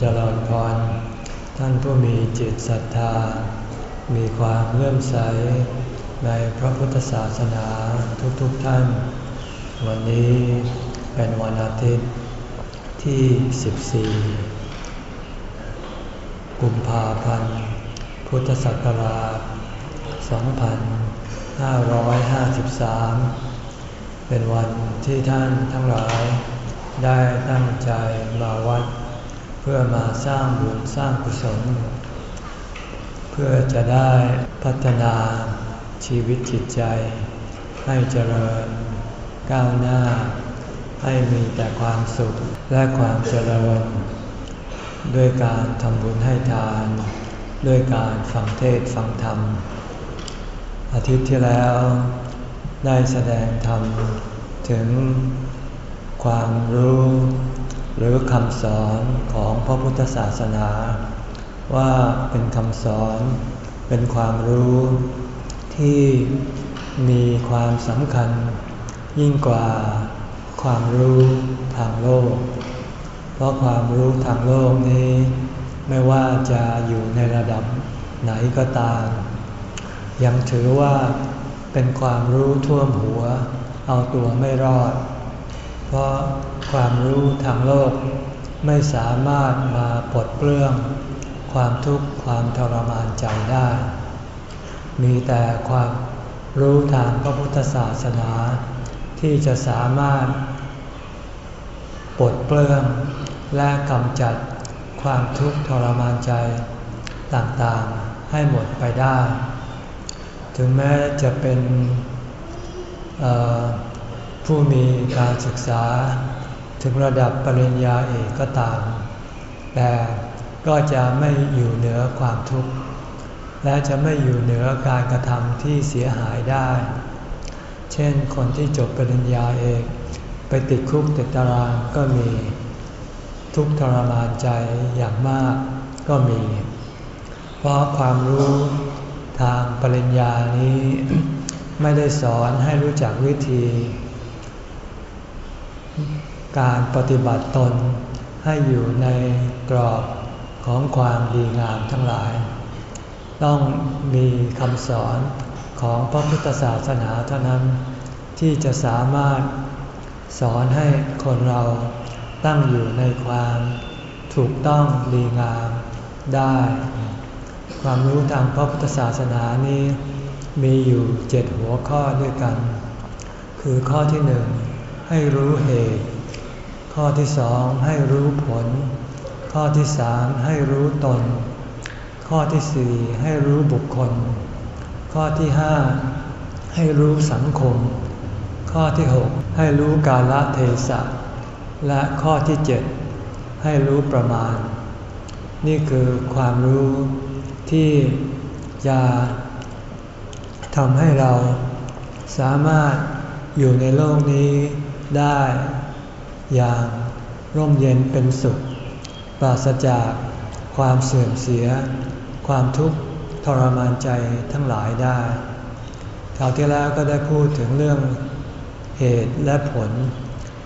เจริญพร ท่านผู้มีจิตศรัทธา มีความเลื่อมใสในพระพุทธศาสนาทุกๆทท่าน วันนี้เป็นวันอาทิตย์ที่ 14 กุมภาพันธ์ พุทธศักราช 2553เป็นวันที่ท่านทั้งหลายได้ตั้งใจมาวัด พื่อมาสร้างบุญสร้างกุศล เพื่อจะได้พัฒนาชีวิตจิตใจ ให้เจริญ ก้าวหน้า ให้มีแต่ความสุขและความเจริญ ด้วยการทำบุญให้ทาน ด้วยการฟังเทศฟังธรรม อาทิตย์ที่แล้วได้แสดงธรรมถึงความรู้ หรือคำสอนของพระพุทธศาสนา ว่าเป็นคำสอนเป็นความรู้ที่มีความสำคัญ ยิ่งกว่าความรู้ทางโลก เพราะความรู้ทางโลกนี้ ไม่ว่าจะอยู่ในระดับไหนก็ตาม ยังถือว่าเป็นความรู้ท่วมหัว เอาตัวไม่รอด ราะความรู้ทางโลก ไม่สามารถมาปลดเปลื้อง ความทุกข์ความทรมานใจได้ มีแต่ความรู้ทางพระพุทธศาสนา ที่จะสามารถปลดเปลื้องและกำจัดความทุกข์ทรมานใจต่างๆให้หมดไปได้ ถึงแม้จะเป็น ผู้มีการศึกษา ถึงระดับปริญญาเอกก็ตาม แต่ก็จะไม่อยู่เหนือความทุกข์ และจะไม่อยู่เหนือการกระทำที่เสียหายได้ เช่นคนที่จบปริญญาเอกไปติดคุกติดตารางก็มี ทุกทรมานใจอย่างมากก็มี เพราะความรู้ทางปริญญานี้ ไม่ได้สอนให้รู้จักวิธี การปฏิบัติตนให้อยู่ในกรอบของความดีงามทั้งหลาย ต้องมีคำสอนของพระพุทธศาสนาเท่านั้น ที่จะสามารถสอนให้คนเราตั้งอยู่ในความถูกต้องดีงามได้ ความรู้ทางพระพุทธศาสนานี้มีอยู่เจ็ดหัวข้อด้วยกัน คือข้อที่หนึ่ง ให้รู้เหตุ ข้อที่สองให้รู้ผล ข้อที่สามให้รู้ตน ข้อที่สี่ให้รู้บุคคล ข้อที่ห้าให้รู้สังคม ข้อที่หกให้รู้กาลเทศะ และข้อที่เจ็ดให้รู้ประมาณ นี่คือความรู้ที่จะทำให้เราสามารถอยู่ในโลกนี้ ได้ อย่างร่มเย็นเป็นสุข ปราศจากความเสื่อมเสีย ความทุกข์ทรมานใจทั้งหลายได้คราวที่แล้วก็ได้พูดถึงเรื่องเหตุและผล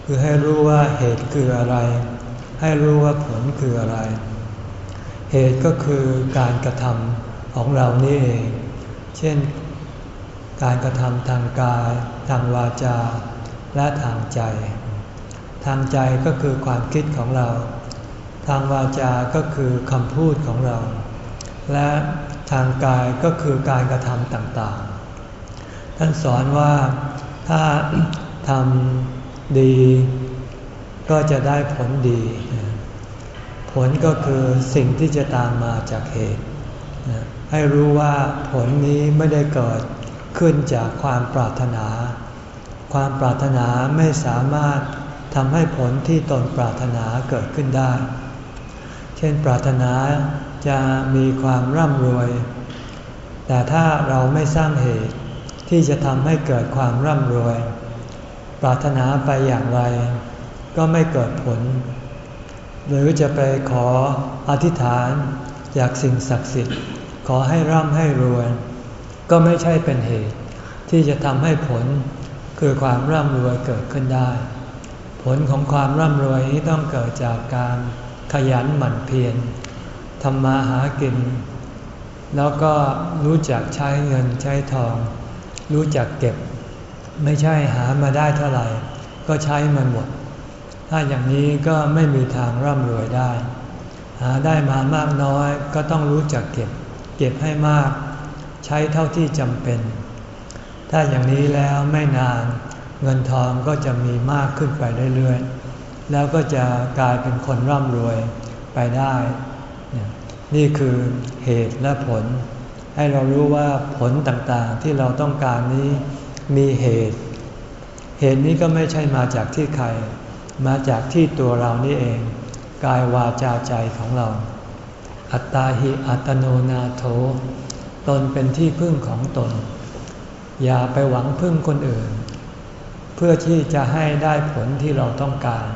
คือให้รู้ว่าเหตุคืออะไร ให้รู้ว่าผลคืออะไร เหตุก็คือการกระทำของเรานี่เอง เช่น การกระทำทางกาย ทางวาจา และทางใจ ทางใจก็คือความคิดของเรา ทางวาจา ก็คือคำพูดของเรา และทางกายก็คือการกระทำต่างๆ ท่านสอนว่าถ้าทำดี ก็จะได้ผลดี ผลก็คือสิ่งที่จะตามมาจากเหตุ ให้รู้ว่าผลนี้ไม่ได้เกิดขึ้นจากความปรารถนา ความปรารถนาไม่สามารถทำให้ผลที่ตนปรารถนาเกิดขึ้นได้ เช่นปรารถนาจะมีความร่ำรวย แต่ถ้าเราไม่สร้างเหตุที่จะทำให้เกิดความร่ำรวย ปรารถนาไปอย่างไร ก็ไม่เกิดผล หรือจะไปขออธิษฐานจากสิ่งศักดิ์สิทธิ์ ขอให้ร่ำให้รวย ก็ไม่ใช่เป็นเหตุที่จะทำให้ผล คือความร่ำรวยเกิดขึ้นได้ ผลของความร่ำรวยนี้ต้องเกิดจากการขยันหมั่นเพียรทำมาหากิน แล้วก็รู้จักใช้เงินใช้ทอง รู้จักเก็บ ไม่ใช่หามาได้เท่าไหร่ ก็ใช้มันหมด ถ้าอย่างนี้ก็ไม่มีทางร่ำรวยได้ หาได้มามากน้อยก็ต้องรู้จักเก็บ เก็บให้มาก ใช้เท่าที่จำเป็น ถ้าอย่างนี้แล้วไม่นานเงินทองก็จะมีมากขึ้นไปเรื่อยๆ แล้วก็จะกลายเป็นคนร่ำรวยไปได้ นี่คือเหตุและผล ให้เรารู้ว่าผลต่างๆที่เราต้องการนี้มีเหตุ เหตุนี้ก็ไม่ใช่มาจากที่ใคร มาจากที่ตัวเรานี่เอง กายวาจาใจของเรา อัตตาหิอัตโนนาโถ ตนเป็นที่พึ่งของตน อย่าไปหวังพึ่งคนอื่น เพื่อที่จะให้ได้ผลที่เราต้องการ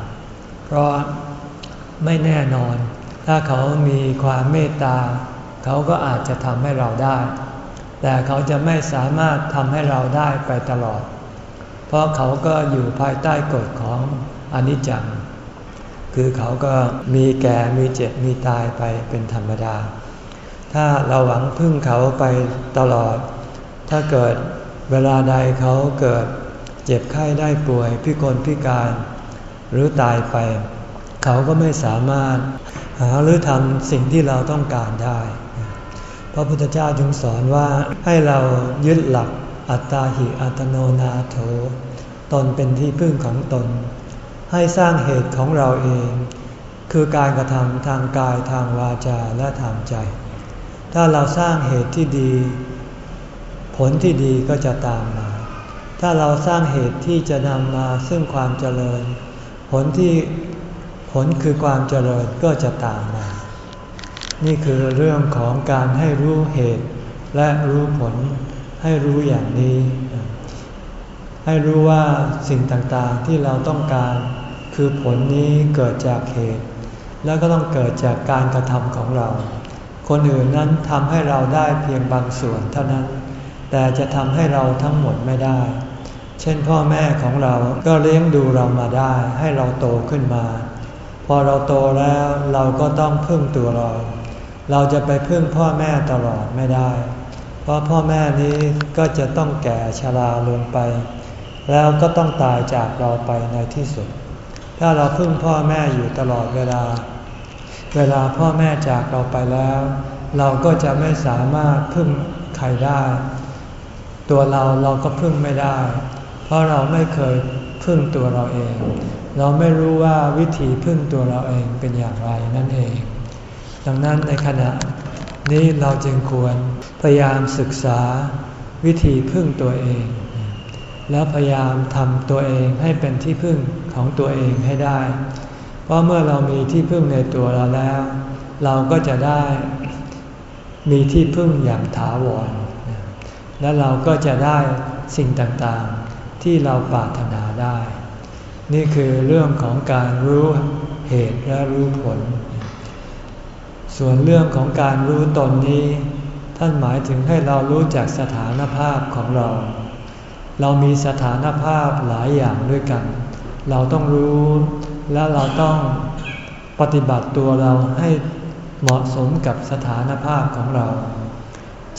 เพราะไม่แน่นอน ถ้าเขามีความเมตตา เขาก็อาจจะทำให้เราได้ แต่เขาจะไม่สามารถทำให้เราได้ไปตลอด เพราะเขาก็อยู่ภายใต้กฎของอนิจจัง คือเขาก็มีแก่มีเจ็บมีตายไปเป็นธรรมดา ถ้าเราหวังพึ่งเขาไปตลอด ถ้าเกิด เวลาใดเขาเกิดเจ็บไข้ได้ป่วยพิกลพิการ หรือตายไป เขาก็ไม่สามารถหาหรือทำสิ่งที่เราต้องการได้ พระพุทธเจ้าจึงสอนว่าให้เรายึดหลักอัตตาหิอัตโนนาโถ ตนเป็นที่พึ่งของตน ให้สร้างเหตุของเราเอง คือการกระทำทางกายทางวาจาและทางใจ ถ้าเราสร้างเหตุที่ดี ผลที่ดีก็จะตามมา ถ้าเราสร้างเหตุที่จะนำมาซึ่งความเจริญ ผลที่ผลคือความเจริญก็จะตามมา นี่คือเรื่องของการให้รู้เหตุและรู้ผลให้รู้อย่างนี้ ให้รู้ว่าสิ่งต่างๆที่เราต้องการ คือผลนี้เกิดจากเหตุ แล้วก็ต้องเกิดจากการกระทำของเรา คนอื่นนั้นทำให้เราได้เพียงบางส่วนเท่านั้น แต่จะทำให้เราทั้งหมดไม่ได้ เช่นพ่อแม่ของเราก็เลี้ยงดูเรามาได้ ให้เราโตขึ้นมา พอเราโตแล้วเราก็ต้องพึ่งตัวเรา เราจะไปพึ่งพ่อแม่ตลอดไม่ได้ เพราะพ่อแม่นี้ก็จะต้องแก่ชราลงไป แล้วก็ต้องตายจากเราไปในที่สุด ถ้าเราพึ่งพ่อแม่อยู่ตลอดเวลา เวลาพ่อแม่จากเราไปแล้ว เราก็จะไม่สามารถพึ่งใครได้ ตัวเราเราก็พึ่งไม่ได้ เพราะเราไม่เคยพึ่งตัวเราเอง เราไม่รู้ว่าวิธีพึ่งตัวเราเองเป็นอย่างไรนั่นเอง ดังนั้นในขณะนี้เราจึงควรพยายามศึกษาวิธีพึ่งตัวเอง แล้วพยายามทำตัวเองให้เป็นที่พึ่งของตัวเองให้ได้ เพราะเมื่อเรามีที่พึ่งในตัวเราแล้ว เราก็จะได้มีที่พึ่งอย่างถาวร และเราก็จะได้สิ่งต่างๆ ที่เราปรารถนาได้ นี่คือเรื่องของการรู้เหตุและรู้ผล ส่วนเรื่องของการรู้ตนนี้ ท่านหมายถึงให้เรารู้จักสถานภาพของเรา เรามีสถานภาพหลายอย่างด้วยกัน เราต้องรู้และเราต้องปฏิบัติตัวเราให้เหมาะสมกับสถานภาพของเรา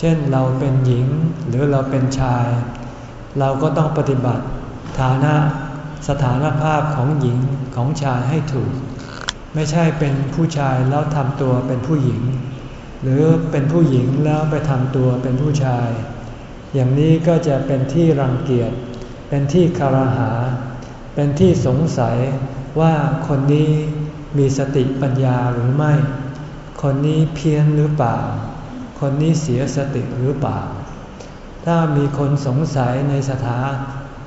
ช่นเราเป็นหญิงหรือเราเป็นชาย เราก็ต้องปฏิบัติฐานะสถานภาพของหญิงของชายให้ถูก ไม่ใช่เป็นผู้ชายแล้วทำตัวเป็นผู้หญิง หรือเป็นผู้หญิงแล้วไปทำตัวเป็นผู้ชาย อย่างนี้ก็จะเป็นที่รังเกียจ เป็นที่คารหา เป็นที่สงสัยว่าคนนี้มีสติปัญญาหรือไม่ คนนี้เพี้ยนหรือเปล่า คนนี้เสียสติหรือเปล่า ถ้ามีคนสงสัยในสถา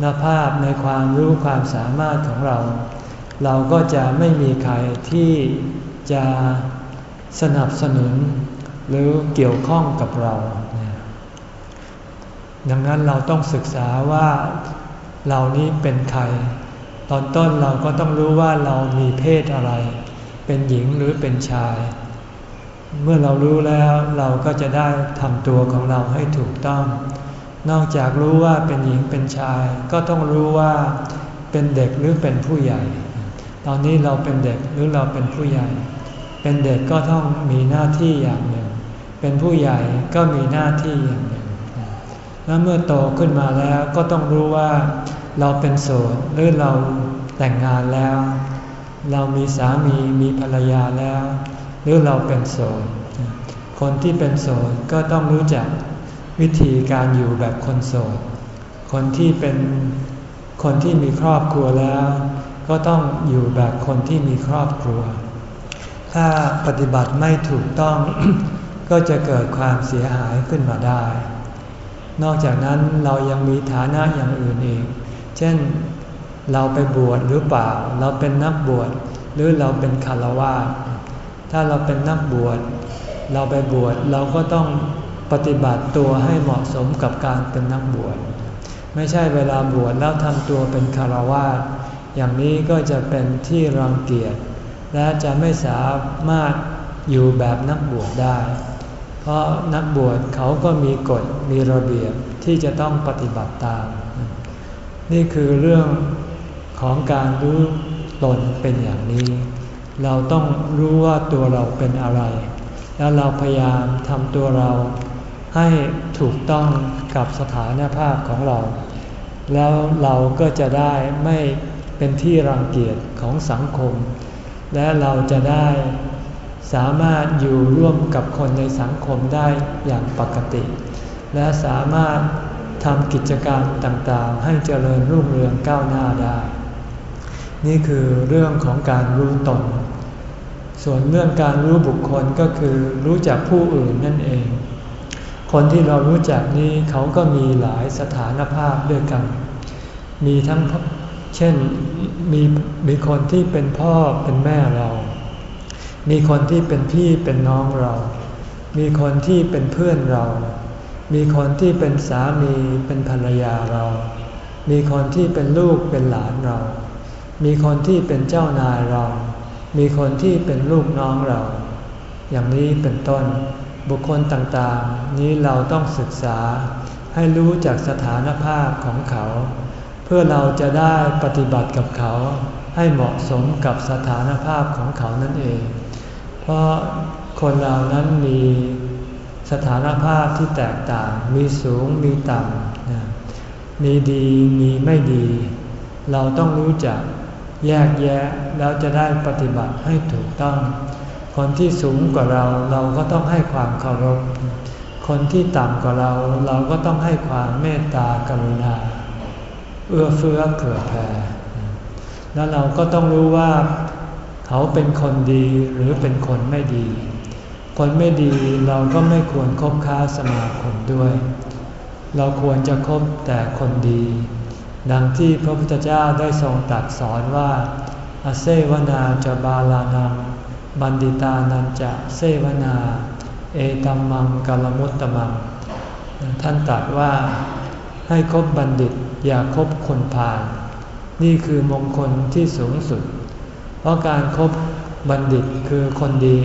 นภาพในความรู้ความสามารถของเรา เราก็จะไม่มีใครที่จะสนับสนุน หรือเกี่ยวข้องกับเรา ดังนั้นเราต้องศึกษาว่าเรานี้เป็นใคร ตอนต้นเราก็ต้องรู้ว่าเรามีเพศอะไร เป็นหญิงหรือเป็นชาย เมื่อเรารู้แล้วเราก็จะได้ทำตัวของเราให้ถูกต้อง นอกจากรู้ว่าเป็นหญิงเป็นชาย ก็ต้องรู้ว่าเป็นเด็กหรือเป็นผู้ใหญ่ ตอนนี้เราเป็นเด็กหรือเราเป็นผู้ใหญ่ เป็นเด็กก็ต้องมีหน้าที่อย่างหนึ่ง เป็นผู้ใหญ่ก็มีหน้าที่อย่างหนึ่ง แล้วเมื่อโตขึ้นมาแล้วก็ต้องรู้ว่าเราเป็นโสดหรือเราแต่งงานแล้ว เรามีสามีมีภรรยาแล้ว หรือเราเป็นโสด คนที่เป็นโสดก็ต้องรู้จักวิธีการอยู่แบบคนโสด คนที่เป็นคนที่มีครอบครัวแล้ว ก็ต้องอยู่แบบคนที่มีครอบครัว ถ้าปฏิบัติไม่ถูกต้อง ก็จะเกิดความเสียหายขึ้นมาได้ นอกจากนั้นเรายังมีฐานะอย่างอื่นอีก เช่นเราไปบวชหรือเปล่า เราเป็นนักบวชหรือเราเป็นคารวะ ถ้าเราเป็นนักบวช เราไปบวชเราก็ต้องปฏิบัติตัวให้เหมาะสมกับการเป็นนักบวช ไม่ใช่เวลาบวชแล้วทำตัวเป็นคารวะอย่างนี้ก็จะเป็นที่รังเกียจ และจะไม่สามารถอยู่แบบนักบวชได้ เพราะนักบวชเขาก็มีกฎมีระเบียบที่จะต้องปฏิบัติตาม นี่คือเรื่องของการรู้ตนเป็นอย่างนี้ เราต้องรู้ว่าตัวเราเป็นอะไร แล้วเราพยายามทำตัวเราให้ถูกต้องกับสถานภาพของเรา แล้วเราก็จะได้ไม่เป็นที่รังเกียจของสังคม และเราจะได้สามารถอยู่ร่วมกับคนในสังคมได้อย่างปกติ และสามารถทำกิจกรรมต่างๆ ให้เจริญรุ่งเรืองก้าวหน้าได้ นี่คือเรื่องของการรู้ตน ส่วนเรื่องการรู้บุคคลก็คือรู้จักผู้อื่นนั่นเอง คนที่เรารู้จักนี้เขาก็มีหลายสถานภาพด้วยกัน มีทั้งเช่นมีมีคนที่เป็นพ่อเป็นแม่เรา มีคนที่เป็นพี่เป็นน้องเรา มีคนที่เป็นเพื่อนเรา มีคนที่เป็นสามีเป็นภรรยาเรา มีคนที่เป็นลูกเป็นหลานเรา มีคนที่เป็นเจ้านายเรา มีคนที่เป็นลูกน้องเรา อย่างนี้เป็นต้น บุคคลต่างๆ นี้เราต้องศึกษาให้รู้จากสถานภาพของเขา เพื่อเราจะได้ปฏิบัติกับเขาให้เหมาะสมกับสถานภาพของเขานั่นเอง เพราะคนเรานั้นมีสถานภาพที่แตกต่าง มีสูง มีต่ำ มีดี มีไม่ดี เราต้องรู้จัก แยกแยะแล้วจะได้ปฏิบัติให้ถูกต้อง คนที่สูงกว่าเราเราก็ต้องให้ความเคารพ คนที่ต่ำกว่าเราเราก็ต้องให้ความเมตตากรุณา เอื้อเฟื้อเผื่อแผ่แล้วเราก็ต้องรู้ว่าเขาเป็นคนดีหรือเป็นคนไม่ดี คนไม่ดีเราก็ไม่ควรคบค้าสมาคมด้วย เราควรจะคบแต่คนดี ดังที่พระพุทธเจ้าได้ทรงตรัสสอนว่า อเซวนาจะบาลานัง บันดิตานันจะเซวนา เอตัมมังกลมุตตมัง ท่านตรัสว่าให้คบบัณฑิตอย่าคบคนพาลนี่คือมงคลที่สูงสุด เพราะการครบบัณฑิตคือคนดี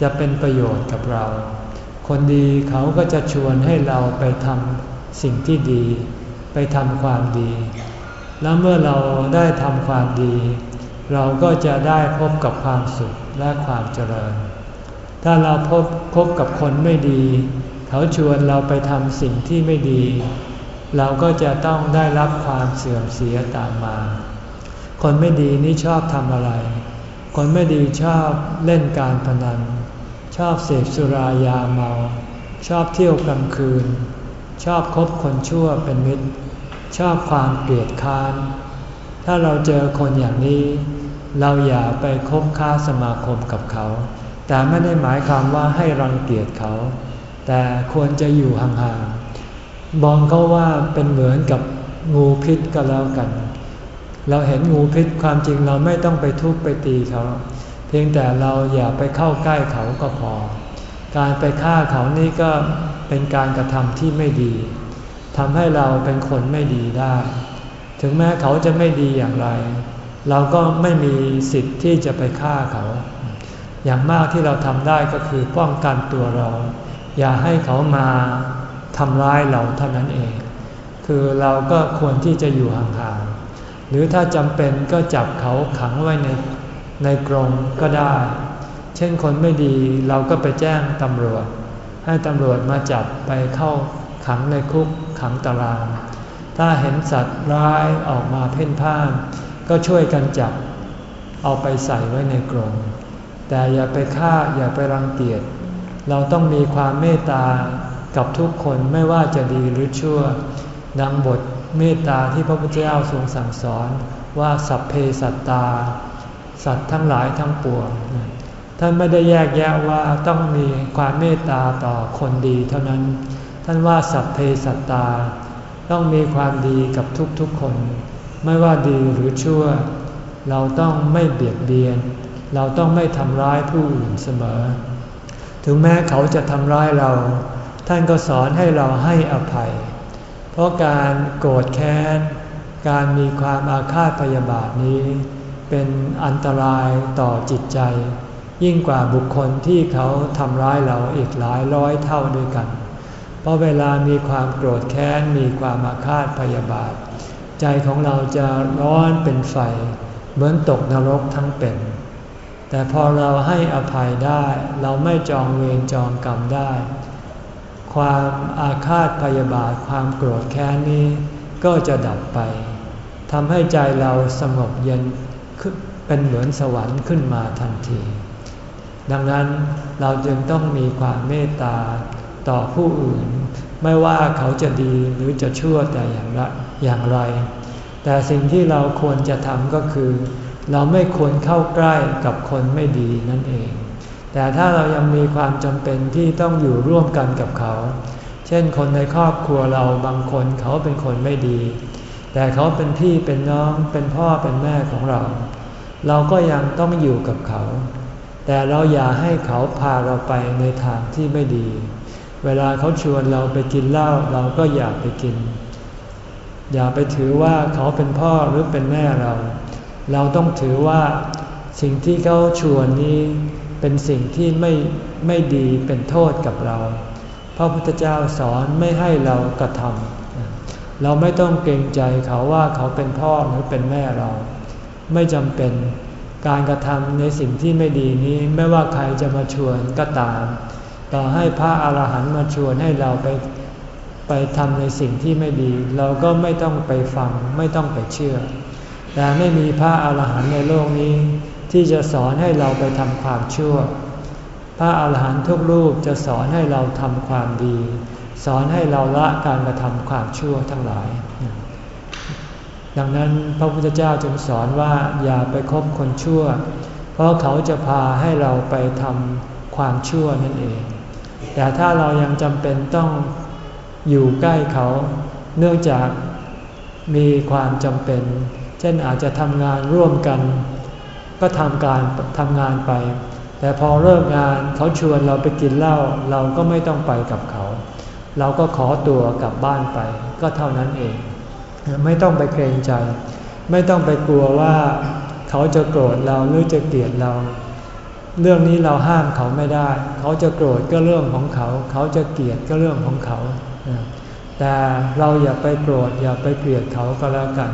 จะเป็นประโยชน์กับเรา คนดีเขาก็จะชวนให้เราไปทำสิ่งที่ดี ไปทำความดี แล้วเมื่อเราได้ทำความดี เราก็จะได้พบกับความสุขและความเจริญ ถ้าเราพบพบกับคนไม่ดี เขาชวนเราไปทำสิ่งที่ไม่ดี เราก็จะต้องได้รับความเสื่อมเสียตามมา คนไม่ดีนี่ชอบทำอะไร คนไม่ดีชอบเล่นการพนัน ชอบเสพสุรายาเมา ชอบเที่ยวกลางคืน ชอบคบคนชั่วเป็นมิตร ชอบความเกลียดค้าน ถ้าเราเจอคนอย่างนี้ เราอย่าไปคบค้าสมาคมกับเขา แต่ไม่ได้หมายความว่าให้รังเกียจเขา แต่ควรจะอยู่ห่างๆมองเขาว่าเป็นเหมือนกับงูพิษก็แล้วกัน เราเห็นงูพิษความจริงเราไม่ต้องไปทุบไปตีเขา เพียงแต่เราอย่าไปเข้าใกล้เขาก็พอ การไปฆ่าเขานี่ก็ เป็นการกระทำที่ไม่ดีทำให้เราเป็นคนไม่ดีได้ ถึงแม้เขาจะไม่ดีอย่างไร เราก็ไม่มีสิทธิ์ที่จะไปฆ่าเขา อย่างมากที่เราทำได้ก็คือป้องกันตัวเรา อย่าให้เขามาทำร้ายเราเท่านั้นเอง คือเราก็ควรที่จะอยู่ห่างๆ หรือถ้าจำเป็นก็จับเขาขังไว้ในในกรงก็ได้ เช่นคนไม่ดีเราก็ไปแจ้งตำรวจ ให้ตำรวจมาจับไปเข้าขังในคุกขังตาราง ถ้าเห็นสัตว์ร้ายออกมาเพ่นพ่าน ก็ช่วยกันจับ เอาไปใส่ไว้ในกรงแต่อย่าไปฆ่าอย่าไปรังเกียจ เราต้องมีความเมตตากับทุกคนไม่ว่าจะดีหรือชั่ว ดังบทเมตตาที่พระพุทธเจ้าทรงสั่งสอนว่าสัพเพสัตตา สัตว์ทั้งหลายทั้งปวง ท่านไม่ได้แยกแยะว่าต้องมีความเมตตาต่อคนดีเท่านั้น ท่านว่าสัพเพสัตตา ต้องมีความดีกับทุกๆคน ไม่ว่าดีหรือชั่ว เราต้องไม่เบียดเบียน เราต้องไม่ทำร้ายผู้อื่นเสมอ ถึงแม้เขาจะทำร้ายเรา ท่านก็สอนให้เราให้อภัย เพราะการโกรธแค้น การมีความอาฆาตพยาบาทนี้ เป็นอันตรายต่อจิตใจ ยิ่งกว่าบุคคลที่เขาทำร้ายเราอีกหลายร้อยเท่าด้วยกัน เพราะเวลามีความโกรธแค้นมีความอาฆาตพยาบาท ใจของเราจะร้อนเป็นไฟ เหมือนตกนรกทั้งเป็น แต่พอเราให้อภัยได้เราไม่จองเวรจองกรรมได้ ความอาฆาตพยาบาทความโกรธแค้นนี้ก็จะดับไปทำให้ใจเราสงบเย็นเป็นเหมือนสวรรค์ขึ้นมาทันที ดังนั้นเราจึงต้องมีความเมตตาต่อผู้อื่น ไม่ว่าเขาจะดีหรือจะชั่วแต่อย่างไรอย่างไร แต่สิ่งที่เราควรจะทำก็คือ เราไม่ควรเข้าใกล้กับคนไม่ดีนั่นเอง แต่ถ้าเรายังมีความจำเป็นที่ต้องอยู่ร่วมกันกับเขา เช่นคนในครอบครัวเราบางคนเขาเป็นคนไม่ดี แต่เขาเป็นพี่เป็นน้องเป็นพ่อเป็นแม่ของเรา เราก็ยังต้องอยู่กับเขา แต่เราอย่าให้เขาพาเราไปในทางที่ไม่ดี เวลาเขาชวนเราไปกินเหล้าเราก็อย่าไปกิน อย่าไปถือว่าเขาเป็นพ่อหรือเป็นแม่เรา เราต้องถือว่าสิ่งที่เขาชวนนี้เป็นสิ่งที่ไม่ไม่ดีเป็นโทษกับเรา พระพุทธเจ้าสอนไม่ให้เรากระทำเราไม่ต้องเกรงใจเขาว่าเขาเป็นพ่อหรือเป็นแม่เรา ไม่จำเป็น การกระทำในสิ่งที่ไม่ดีนี้ไม่ว่าใครจะมาชวนก็ตาม ต่อให้พระอาหารหันต์มาชวนให้เราไปไปทำในสิ่งที่ไม่ดี เราก็ไม่ต้องไปฟังไม่ต้องไปเชื่อ แต่ไม่มีพระอาหารหันต์ในโลกนี้ ที่จะสอนให้เราไปทำความชั่ว พระอาหารหันต์ทุกรูปจะสอนให้เราทำความดี สอนให้เราละการกระทำความชั่วทั้งหลาย ดังนั้นพระพุทธเจ้าจึงสอนว่าอย่าไปคบคนชั่ว เพราะเขาจะพาให้เราไปทำความชั่วนั่นเอง แต่ถ้าเรายังจำเป็นต้องอยู่ใกล้เขา เนื่องจากมีความจำเป็น เช่นอาจจะทำงานร่วมกัน ก็ทำการทำงานไป แต่พอเลิกงานเขาชวนเราไปกินเหล้าเราก็ไม่ต้องไปกับเขา เราก็ขอตัวกลับบ้านไป ก็เท่านั้นเอง ไม่ต้องไปเกรงใจ ไม่ต้องไปกลัวว่าเขาจะโกรธเราหรือจะเกลียดเรา เรื่องนี้เราห้ามเขาไม่ได้ เขาจะโกรธก็เรื่องของเขา เขาจะเกลียดก็เรื่องของเขาแต่เราอย่าไปโกรธอย่าไปเกลียดเขาก็แล้วกัน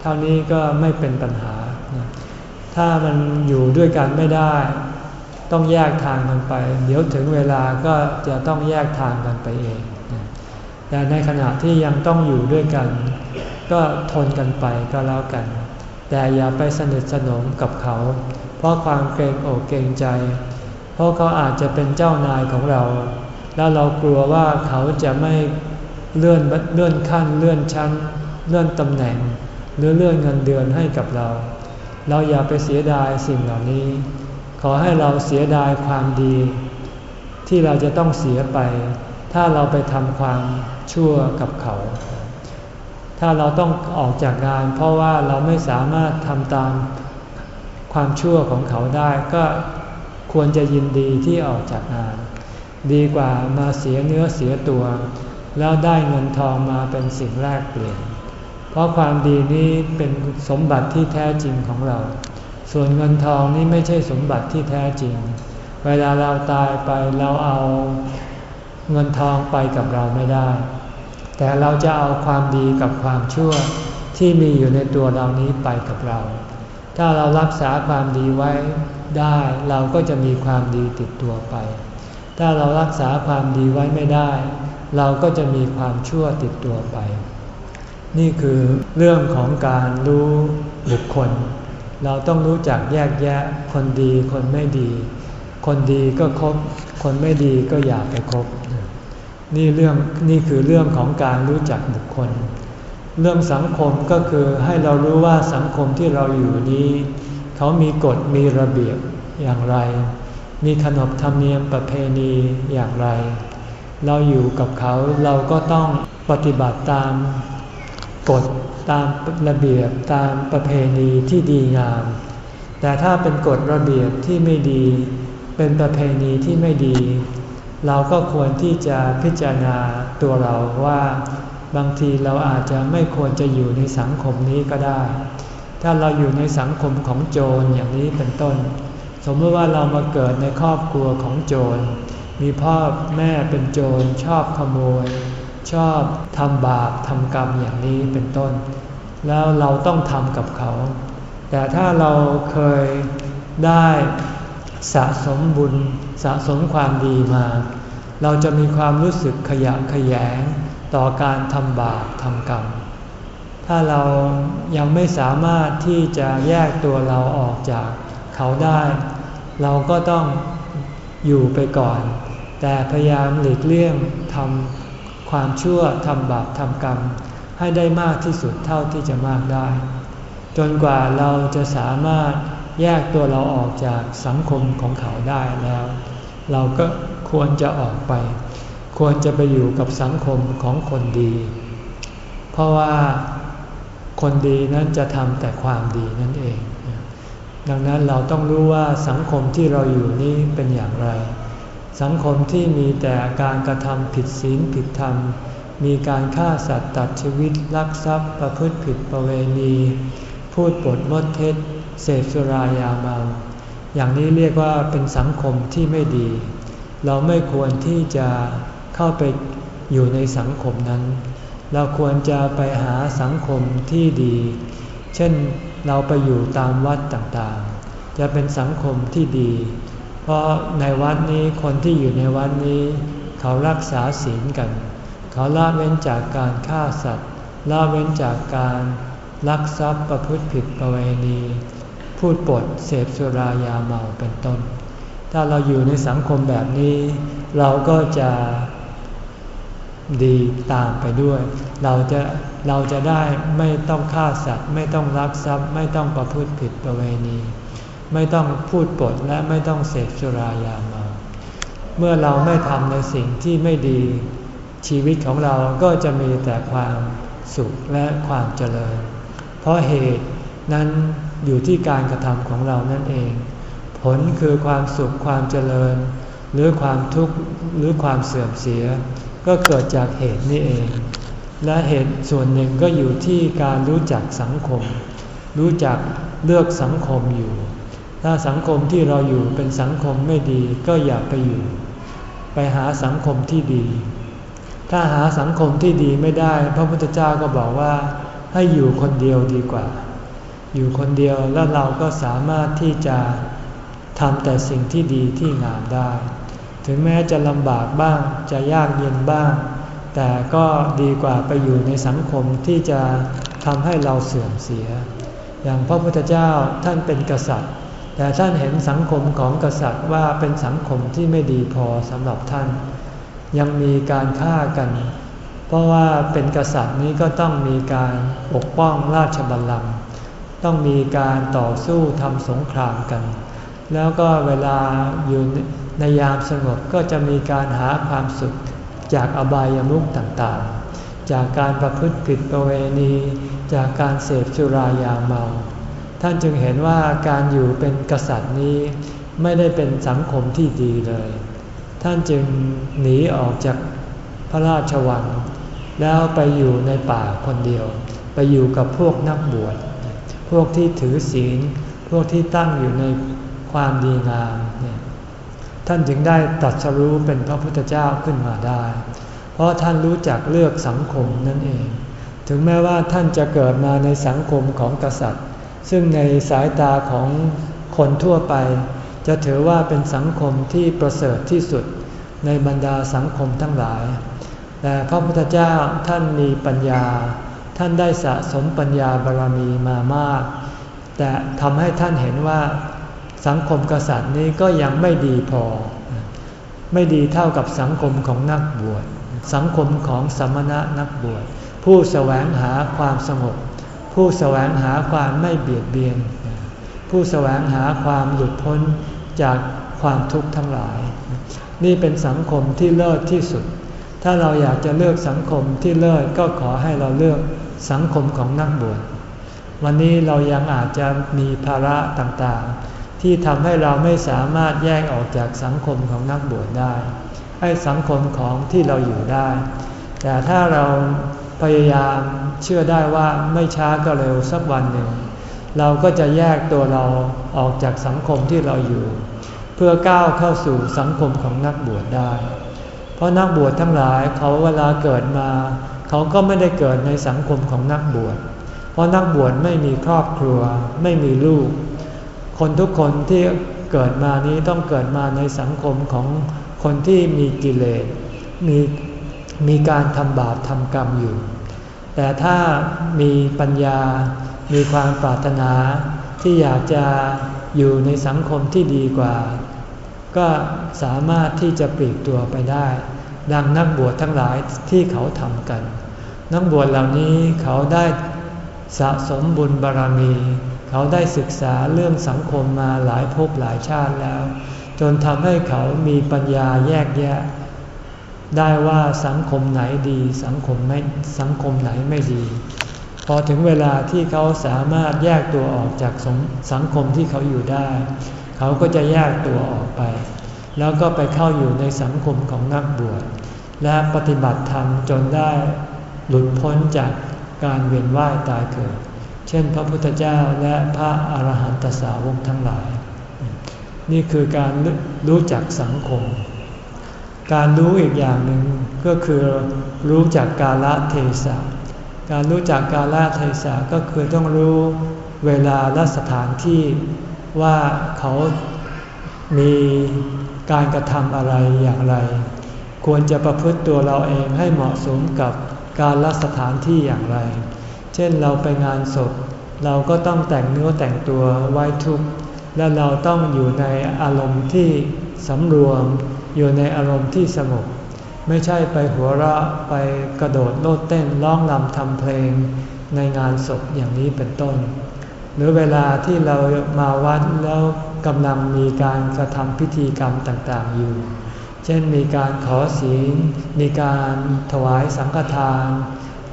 เท่านี้ก็ไม่เป็นปัญหา ถ้ามันอยู่ด้วยกันไม่ได้ ต้องแยกทางกันไป เดี๋ยวถึงเวลาก็จะต้องแยกทางกันไปเอง แต่ในขณะที่ยังต้องอยู่ด้วยกัน ก็ทนกันไปก็แล้วกัน แต่อย่าไปสนิทสนมกับเขา เพราะความเกรงอกเกรงใจ เพราะเขาอาจจะเป็นเจ้านายของเรา แล้วเรากลัวว่าเขาจะไม่เลื่อนเลื่อนขั้นเลื่อนชั้น เลื่อนตำแหน่ง หรือเลื่อนเงินเดือนให้กับเรา เราอย่าไปเสียดายสิ่งเหล่านี้ ขอให้เราเสียดายความดี ที่เราจะต้องเสียไป ถ้าเราไปทำความชั่วกับเขา ถ้าเราต้องออกจากงาน เพราะว่าเราไม่สามารถทำตามความชั่วของเขาได้ก็ควรจะยินดีที่ออกจากงาน ดีกว่ามาเสียเนื้อเสียตัว แล้วได้เงินทองมาเป็นสิ่งแรกเปลี่ยน เพราะความดีนี้เป็นสมบัติที่แท้จริงของเรา ส่วนเงินทองนี้ไม่ใช่สมบัติที่แท้จริง เวลาเราตายไปเราเอา เงินทองไปกับเราไม่ได้ แต่เราจะเอาความดีกับความชั่วที่มีอยู่ในตัวเรานี้ไปกับเรา ถ้าเรารักษาความดีไว้ได้เราก็จะมีความดีติดตัวไป ถ้าเรารักษาความดีไว้ไม่ได้ เราก็จะมีความชั่วติดตัวไป นี่คือเรื่องของการรู้บุคคล เราต้องรู้จักแยกแยะคนดีคนไม่ดี คนดีก็คบ คนไม่ดีก็อย่าไปคบ นี่เรื่องนี่คือเรื่องของการรู้จักบุคคล เรื่องสังคมก็คือให้เรารู้ว่าสังคมที่เราอยู่นี้ เขามีกฎมีระเบียบอย่างไร มีขนบธรรมเนียมประเพณีอย่างไร เราอยู่กับเขาเราก็ต้องปฏิบัติตามกฎตามระเบียบตามประเพณีที่ดีงาม แต่ถ้าเป็นกฎระเบียบที่ไม่ดี เป็นประเพณีที่ไม่ดี เราก็ควรที่จะพิจารณาตัวเราว่า บางทีเราอาจจะไม่ควรจะอยู่ในสังคมนี้ก็ได้ ถ้าเราอยู่ในสังคมของโจรอย่างนี้เป็นต้น สมมติว่าเรามาเกิดในครอบครัวของโจร มีพ่อแม่เป็นโจรชอบขโมย ชอบทำบาปทำกรรมอย่างนี้เป็นต้น แล้วเราต้องทำกับเขา แต่ถ้าเราเคยได้ สะสมบุญสะสมความดีมา เราจะมีความรู้สึกขยะขยงต่อการทำบาปทำกรรม ถ้าเรายังไม่สามารถที่จะแยกตัวเราออกจากเขาได้ เราก็ต้องอยู่ไปก่อน แต่พยายามหลีกเลี่ยงทำความชั่วทำบาปทำกรรม ให้ได้มากที่สุดเท่าที่จะมากได้ จนกว่าเราจะสามารถ แยกตัวเราออกจากสังคมของเขาได้แล้ว เราก็ควรจะออกไป ควรจะไปอยู่กับสังคมของคนดี เพราะว่าคนดีนั้นจะทำแต่ความดีนั่นเอง ดังนั้นเราต้องรู้ว่าสังคมที่เราอยู่นี้เป็นอย่างไร สังคมที่มีแต่การกระทำผิดศีลผิดธรรม มีการฆ่าสัตว์ตัดชีวิตลักทรัพย์ประพฤติผิดประเวณี พูดปดมดเท็จ เสพสุรายาเมา อย่างนี้เรียกว่าเป็นสังคมที่ไม่ดี เราไม่ควรที่จะเข้าไปอยู่ในสังคมนั้น เราควรจะไปหาสังคมที่ดี เช่นเราไปอยู่ตามวัดต่างๆ จะเป็นสังคมที่ดี เพราะในวัดนี้คนที่อยู่ในวัดนี้ เขารักษาศีลกัน เขาละเว้นจากการฆ่าสัตว์ละเว้นจากการลักทรัพย์ประพฤติผิดประเวณี พูดปดเสพสุรายาเมาเป็นต้น ถ้าเราอยู่ในสังคมแบบนี้ เราก็จะดีตามไปด้วย เราจะเราจะได้ไม่ต้องฆ่าสัตว์ ไม่ต้องรักทรัพย์ ไม่ต้องประพฤติผิดประเวณี ไม่ต้องพูดปดและไม่ต้องเสพสุรายาเมา เมื่อเราไม่ทำในสิ่งที่ไม่ดีชีวิตของเราก็จะมีแต่ความสุขและความเจริญ เพราะเหตุนั้น อยู่ที่การกระทำของเรานั่นเอง ผลคือความสุขความเจริญ หรือความทุกข์หรือความเสื่อมเสีย ก็เกิดจากเหตุนี้เอง และเหตุส่วนหนึ่งก็อยู่ที่การรู้จักสังคม รู้จักเลือกสังคมอยู่ ถ้าสังคมที่เราอยู่เป็นสังคมไม่ดีก็อย่าไปอยู่ ไปหาสังคมที่ดี ถ้าหาสังคมที่ดีไม่ได้ พระพุทธเจ้าก็บอกว่าให้อยู่คนเดียวดีกว่า อยู่คนเดียวแล้วเราก็สามารถที่จะทำแต่สิ่งที่ดีที่งามได้ ถึงแม้จะลำบากบ้างจะยากเย็นบ้าง แต่ก็ดีกว่าไปอยู่ในสังคมที่จะทำให้เราเสื่อมเสีย อย่างพระพุทธเจ้าท่านเป็นกษัตริย์ แต่ท่านเห็นสังคมของกษัตริย์ว่าเป็นสังคมที่ไม่ดีพอสำหรับท่าน ยังมีการฆ่ากัน เพราะว่าเป็นกษัตริย์นี้ก็ต้องมีการปกป้องราชบัลลังก์ ต้องมีการต่อสู้ทำสงครามกัน แล้วก็เวลาอยู่ในยามสงบก็จะมีการหาความสุขจากอบายามุขต่างๆ จากการประพฤติผิดประเวณี จากการเสพสุรายาเมา ท่านจึงเห็นว่าการอยู่เป็นกษัตริย์นี้ไม่ได้เป็นสังคมที่ดีเลย ท่านจึงหนีออกจากพระราชวัง แล้วไปอยู่ในป่าคนเดียว ไปอยู่กับพวกนักบวช พวกที่ถือศีล พวกที่ตั้งอยู่ในความดีงามเนี่ยท่านจึงได้ตัดสรู้เป็นพระพุทธเจ้าขึ้นมาได้ เพราะท่านรู้จักเลือกสังคมนั่นเอง ถึงแม้ว่าท่านจะเกิดมาในสังคมของกษัตริย์ ซึ่งในสายตาของคนทั่วไป จะถือว่าเป็นสังคมที่ประเสริฐที่สุดในบรรดาสังคมทั้งหลาย แต่พระพุทธเจ้าท่านมีปัญญา ท่านได้สะสมปัญญาบารรมีมามาก แต่ทำให้ท่านเห็นว่าสังคมกษัตริย์นี้ก็ยังไม่ดีพอ ไม่ดีเท่ากับสังคมของนักบวช สังคมของสมณะนักบวช ผู้แสวงหาความสงบ ผู้แสวงหาความไม่เบียดเบียน ผู้แสวงหาความหลุดพ้นจากความทุกข์ทั้งหลาย นี่เป็นสังคมที่เลิศที่สุด ถ้าเราอยากจะเลือกสังคมที่เลิศก็ขอให้เราเลือก สังคมของนักบวชวันนี้เรายังอาจจะมีภาระต่างๆ ที่ทำให้เราไม่สามารถแยกออกจากสังคมของนักบวชได้ ให้สังคมของที่เราอยู่ได้ แต่ถ้าเราพยายามเชื่อได้ว่าไม่ช้าก็เร็วสักวันหนึ่ง เราก็จะแยกตัวเราออกจากสังคมที่เราอยู่ เพื่อก้าวเข้าสู่สังคมของนักบวชได้ เพราะนักบวชทั้งหลายเขาเวลาเกิดมา เขาก็ไม่ได้เกิดในสังคมของนักบวช เพราะนักบวชไม่มีครอบครัว ไม่มีลูก คนทุกคนที่เกิดมานี้ต้องเกิดมาในสังคมของคนที่มีกิเลส มีมีการทำบาปทำกรรมอยู่ แต่ถ้ามีปัญญา มีความปรารถนาที่อยากจะอยู่ในสังคมที่ดีกว่า ก็สามารถที่จะปลีกตัวไปได้ ดังนักบวชทั้งหลายที่เขาทำกัน นักบวชเหล่านี้เขาได้สะสมบุญบารรมี เขาได้ศึกษาเรื่องสังคมมาหลายภพหลายชาติแล้ว จนทำให้เขามีปัญญาแยกแยะ ได้ว่าสังคมไหนดีสังคมไม่สังคมไหนไม่ดี พอถึงเวลาที่เขาสามารถแยกตัวออกจากสสังคมที่เขาอยู่ได้ เขาก็จะแยกตัวออกไป แล้วก็ไปเข้าอยู่ในสังคมของนักบวชและปฏิบัติธรรมจนได้ หลุดพ้นจากการเวียนว่ายตายเกิด เช่นพระพุทธเจ้าและพระอาหารหันตสาวกทั้งหลาย นี่คือการรู้จักสังคม การรู้อีกอย่างหนึ่งก็คือรู้จักกาลเทศะการรู้จักกาลเทศะก็คือต้องรู้เวลาและสถานที่ว่าเขามีการกระทำอะไรอย่างไร ควรจะประพฤติตัวเราเองให้เหมาะสมกับ การละสถานที่อย่างไร เช่นเราไปงานศพ เราก็ต้องแต่งเนื้อแต่งตัวไว้ทุกและเราต้องอยู่ในอารมณ์ที่สำรวม อยู่ในอารมณ์ที่สงบไม่ใช่ไปหัวเราะไปกระโดดโลดเต้นร้องรำทำเพลงในงานศพอย่างนี้เป็นต้น หรือเวลาที่เรามาวัดแล้วกำลังมีการกระทำพิธีกรรมต่างๆอยู่ เช่นมีการขอศีล มีการถวายสังฆทาน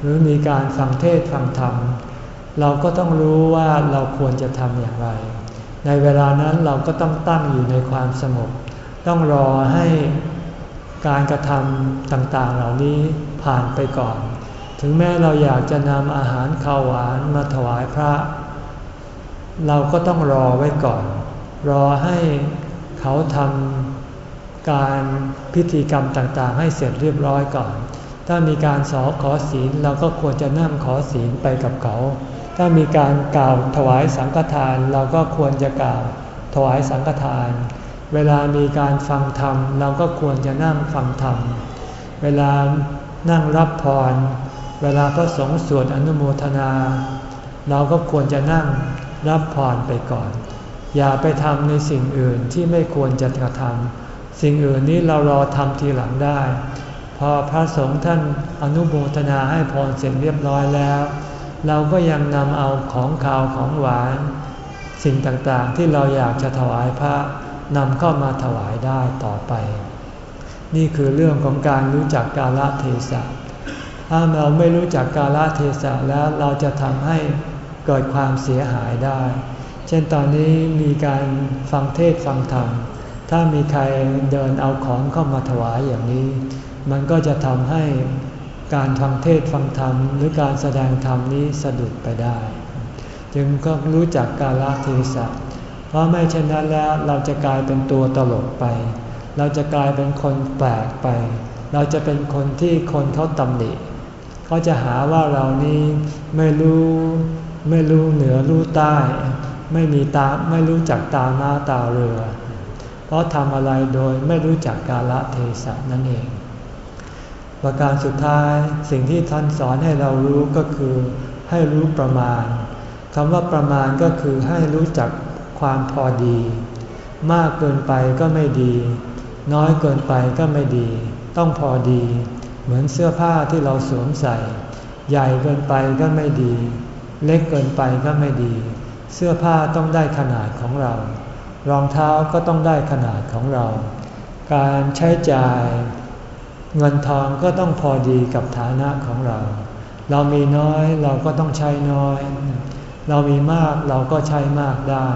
หรือมีการฟังเทศฟังธรรม เราก็ต้องรู้ว่าเราควรจะทำอย่างไร ในเวลานั้นเราก็ต้องตั้งอยู่ในความสงบ ต้องรอให้การกระทำต่างๆเหล่านี้ผ่านไปก่อน ถึงแม้เราอยากจะนำอาหารข้าวหวานมาถวายพระ เราก็ต้องรอไว้ก่อน รอให้เขาทำ การพิธีกรรมต่างๆ ให้เสร็จเรียบร้อยก่อน ถ้ามีการสอขอศีลเราก็ควรจะนั่งขอศีลไปกับเขา ถ้ามีการกล่าวถวายสังฆทานเราก็ควรจะกล่าวถวายสังฆทาน เวลามีการฟังธรรม เราก็ควรจะนั่งฟังธรรม เวลานั่งรับพร เวลาพระสงฆ์สวดอนุโมทนา เราก็ควรจะนั่งรับพรไปก่อน อย่าไปทำในสิ่งอื่นที่ไม่ควรจะกระทำ สิ่งอื่นนี้เรารอทำทีหลังได้ พอพระสงฆ์ท่านอนุโมทนาให้พรเสร็จเรียบร้อยแล้ว เราก็ยังนำเอาของขาวของหวาน สิ่งต่างๆที่เราอยากจะถวายพระนำเข้ามาถวายได้ต่อไป นี่คือเรื่องของการรู้จักกาลเทศะถ้าเราไม่รู้จักกาลเทศะแล้วเราจะทำให้เกิดความเสียหายได้ เช่นตอนนี้มีการฟังเทศฟังธรรม ถ้ามีใครเดินเอาของเข้ามาถวายอย่างนี้ มันก็จะทำให้การฟังเทศฟังธรรม หรือการแสดงธรรมนี้สะดุดไปได้ จึงก็รู้จักกาลเทศะเพราะไม่เช่นนั้นแล้วเราจะกลายเป็นตัวตลกไป เราจะกลายเป็นคนแปลกไป เราจะเป็นคนที่คนเขาตำหนิเขาจะหาว่าเรานี้ไม่รู้ไม่รู้เหนือรู้ใต้ ไม่มีตาไม่รู้จักตาหน้าตาเรือ ราะทำอะไรโดยไม่รู้จักกาลเทศะนั่นเอง ประการสุดท้ายสิ่งที่ท่านสอนให้เรารู้ก็คือให้รู้ประมาณคำว่าประมาณก็คือให้รู้จักความพอดี มากเกินไปก็ไม่ดี น้อยเกินไปก็ไม่ดี ต้องพอดี เหมือนเสื้อผ้าที่เราสวมใส่ ใหญ่เกินไปก็ไม่ดี เล็กเกินไปก็ไม่ดี เสื้อผ้าต้องได้ขนาดของเรา รองเท้าก็ต้องได้ขนาดของเรา การใช้จ่ายเงินทองก็ต้องพอดีกับฐานะของเรา เรามีน้อยเราก็ต้องใช้น้อย เรามีมากเราก็ใช้มากได้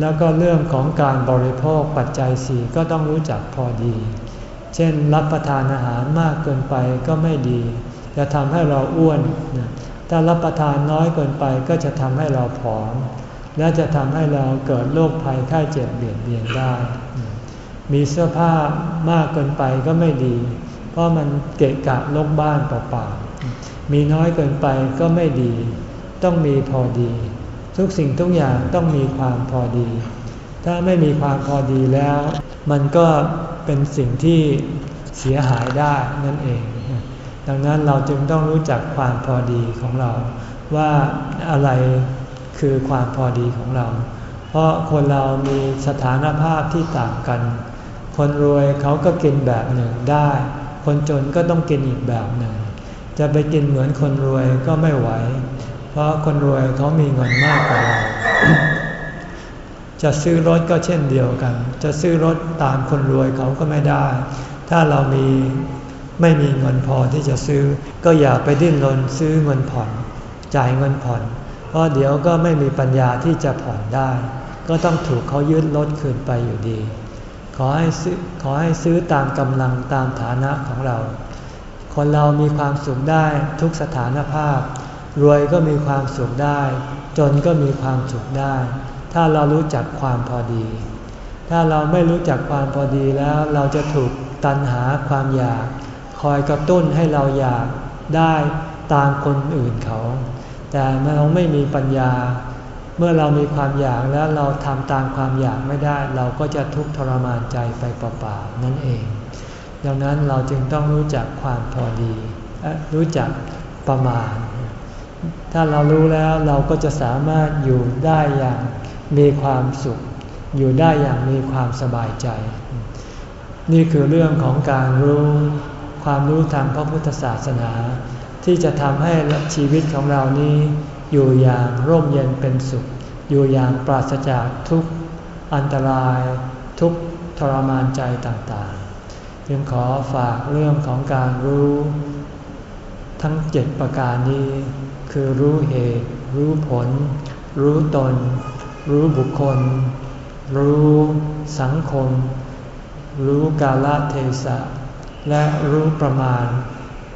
แล้วก็เรื่องของการบริโภคปัจจัยสี่ก็ต้องรู้จักพอดี เช่นรับประทานอาหารมากเกินไปก็ไม่ดี จะทำให้เราอ้วน ถ้ารับประทานน้อยเกินไปก็จะทำให้เราผอม และจะทำให้เราเกิดโรคภัยไข้เจ็บเบียดเบียนได้ มีเสื้อผ้ามากเกินไปก็ไม่ดี เพราะมันเกะกะลกบ้านเปล่ามีน้อยเกินไปก็ไม่ดี ต้องมีพอดี ทุกสิ่งทุกอย่างต้องมีความพอดี ถ้าไม่มีความพอดีแล้ว มันก็เป็นสิ่งที่เสียหายได้นั่นเอง ดังนั้นเราจึงต้องรู้จักความพอดีของเรา ว่าอะไร คือความพอดีของเรา เพราะคนเรามีสถานภาพที่ต่างกัน คนรวยเขาก็กินแบบหนึ่งได้ คนจนก็ต้องกินอีกแบบหนึ่ง จะไปกินเหมือนคนรวยก็ไม่ไหว เพราะคนรวยเขามีเงินมากกว่าเราจะซื้อรถก็เช่นเดียวกัน จะซื้อรถตามคนรวยเขาก็ไม่ได้ ถ้าเรามีไม่มีเงินพอที่จะซื้อ ก็อย่าไปดิ้นรนซื้อเงินผ่อน จ่ายเงินผ่อน ราะเดี๋ยวก็ไม่มีปัญญาที่จะผ่อนได้ ก็ต้องถูกเขายึดรถคืนไปอยู่ดี ขอให้ซื้อขอให้ซื้อตามกำลังตามฐานะของเรา คนเรามีความสุขได้ทุกสถานภาพ รวยก็มีความสุขได้ จนก็มีความสุขได้ ถ้าเรารู้จักความพอดี ถ้าเราไม่รู้จักความพอดีแล้วเราจะถูกตันหาความอยาก คอยกระตุ้นให้เราอยากได้ตามคนอื่นเขา แต่เราไม่มีปัญญา เมื่อเรามีความอยากแล้วเราทำตามความอยากไม่ได้ เราก็จะทุกข์ทรมานใจไปเปล่าๆนั่นเอง ดังนั้นเราจึงต้องรู้จักความพอดีรู้จักประมาณ ถ้าเรารู้แล้วเราก็จะสามารถอยู่ได้อย่างมีความสุข อยู่ได้อย่างมีความสบายใจ นี่คือเรื่องของการรู้ความรู้ทางพระพุทธศาสนา ที่จะทำให้ชีวิตของเรานี้อยู่อย่างร่มเย็นเป็นสุข อยู่อย่างปราศจากทุกอันตราย ทุกทรมานใจต่างๆ จึงขอฝากเรื่องของการรู้ ทั้งเจ็ดประการนี้ คือรู้เหตุ รู้ผล รู้ตน รู้บุคคล รู้สังคม รู้กาลเทศะ และรู้ประมาณ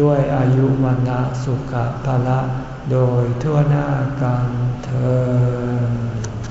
ด้วยอายุวันะสุขภะละโดยทั่วหน้ากันเธอ